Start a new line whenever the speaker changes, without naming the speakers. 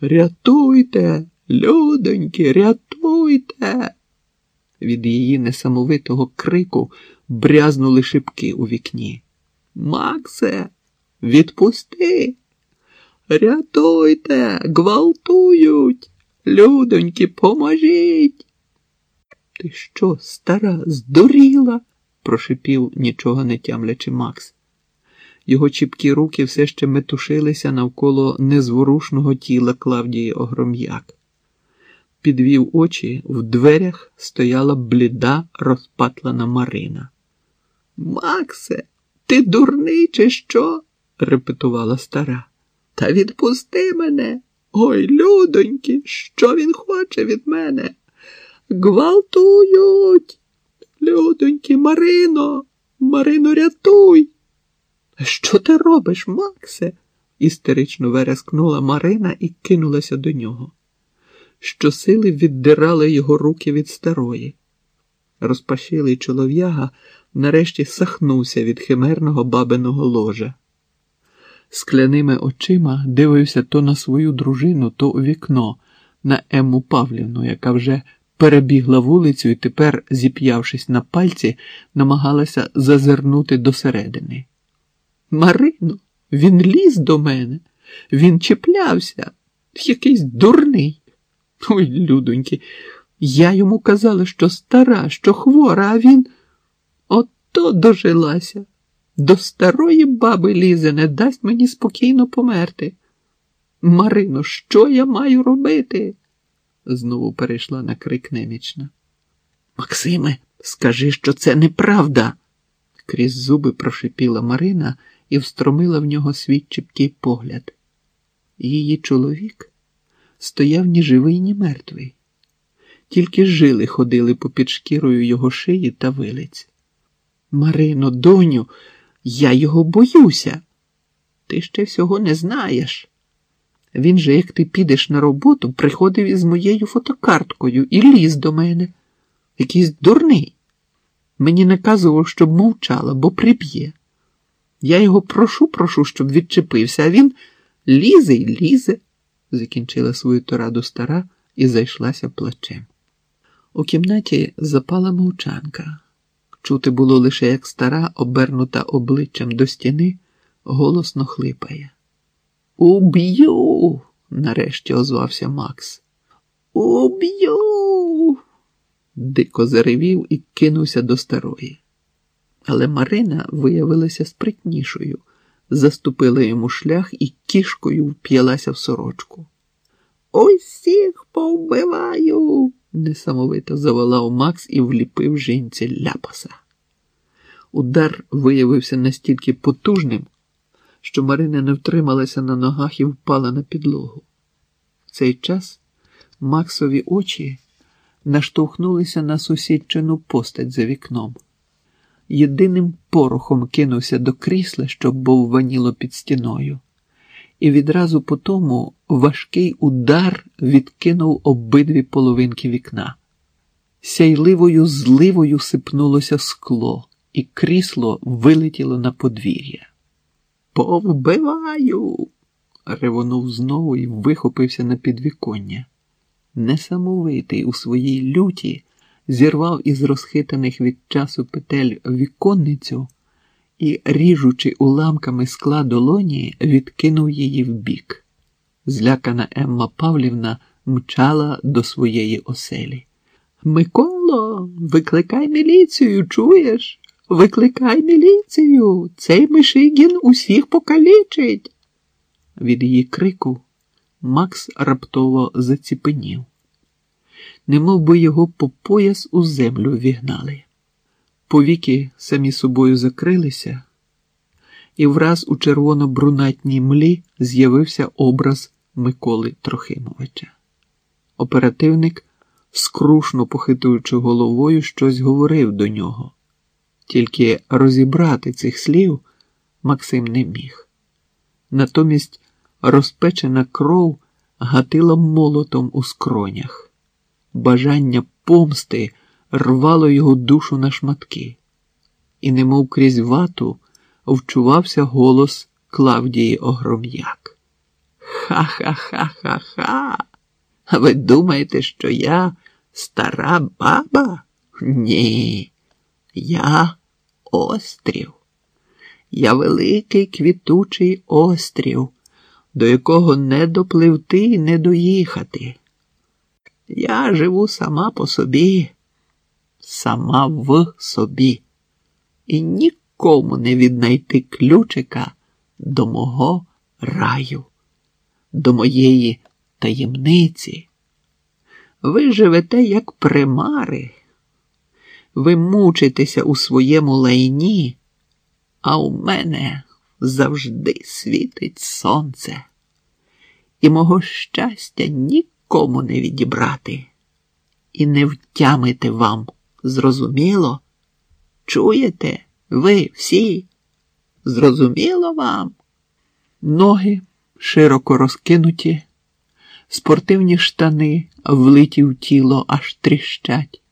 Рятуйте, людоньки, рятуйте. Від її несамовитого крику брязнули шибки у вікні. Максе, відпусти. Рятуйте, гвалтують. Людоньки, поможіть. Ти що, стара, здуріла? прошипів, нічого не тямлячи Макс. Його чіпкі руки все ще метушилися навколо незворушного тіла Клавдії Огром'як. Підвів очі, в дверях стояла бліда, розпатлана Марина. Максе, ти дурний, чи що? репетувала стара. Та відпусти мене. Ой, людоньки, що він хоче від мене? Гвалтують. Людоньки, Марино, Марино, рятуй. Що ти робиш, Максе? істерично верескнула Марина і кинулася до нього. Щосили віддирали його руки від старої. Розпашилий чолов'яга нарешті сахнувся від химерного бабиного ложа. Скляними очима дивився то на свою дружину, то у вікно, на Емму Павлівну, яка вже перебігла вулицю і тепер, зіп'явшись на пальці, намагалася зазирнути досередини. Марино, він ліз до мене, він чіплявся, якийсь дурний. Ой, людоньки, я йому казала, що стара, що хвора, а він ото дожилася. До старої баби лізе, не дасть мені спокійно померти. Марино, що я маю робити? знову перейшла на крик немічна. Максиме, скажи, що це неправда, крізь зуби прошипіла Марина і встромила в нього свій чіпкий погляд. Її чоловік стояв ні живий, ні мертвий, тільки жили ходили попід шкірою його шиї та вилиць. Марино, доню, я його боюся. Ти ще всього не знаєш. Він же, як ти підеш на роботу, приходив із моєю фотокарткою і ліз до мене. Якийсь дурний. Мені наказував, щоб мовчала, бо приб'є. Я його прошу, прошу, щоб відчепився, а він лізе й лізе, закінчила свою тораду стара і зайшлася плачем. У кімнаті запала мовчанка. Чути було лише, як стара, обернута обличчям до стіни, голосно хлипає. Уб'ю, нарешті озвався Макс. Уб'ю. Дико заревів і кинувся до старої. Але Марина виявилася спритнішою, заступила йому шлях і кішкою вп'ялася в сорочку. Усіх повбиваю, несамовито заволав Макс і вліпив жінці ляпаса. Удар виявився настільки потужним, що Марина не втрималася на ногах і впала на підлогу. В цей час Максові очі наштовхнулися на сусідчину постать за вікном. Єдиним порохом кинувся до крісла, що бовваніло під стіною, і відразу по тому важкий удар відкинув обидві половинки вікна. Сяйливою зливою сипнулося скло, і крісло вилетіло на подвір'я. Повбиваю. ревонув знову і вихопився на підвіконня. Несамовитий у своїй люті зірвав із розхитаних від часу петель віконницю і, ріжучи уламками скла долоні, відкинув її вбік. Злякана Емма Павлівна мчала до своєї оселі. Миколо, викликай міліцію, чуєш? Викликай міліцію, цей Мишигін усіх покалічить. Від її крику Макс раптово заціпенів, немов би його по пояс у землю вігнали. Повіки самі собою закрилися, і враз у червоно-брунатній млі з'явився образ Миколи Трохимовича. Оперативник, скрушно похитуючи головою, щось говорив до нього. Тільки розібрати цих слів Максим не міг. Натомість розпечена кров гатила молотом у скронях. Бажання помсти рвало його душу на шматки, і, немов крізь вату, вчувався голос Клавдії Огром'як. Ха-ха-ха-ха-ха. А ви думаєте, що я стара баба? Ні, я острів. Я великий квітучий острів, до якого не допливти і не доїхати. Я живу сама по собі, сама в собі, і нікому не віднайти ключика до мого раю, до моєї таємниці. Ви живете як примари, ви мучитеся у своєму лайні, а у мене завжди світить сонце, і мого щастя нікому не відібрати, і не втямити вам, зрозуміло? Чуєте, ви всі? Зрозуміло вам? Ноги широко розкинуті, спортивні штани влиті в тіло аж тріщать.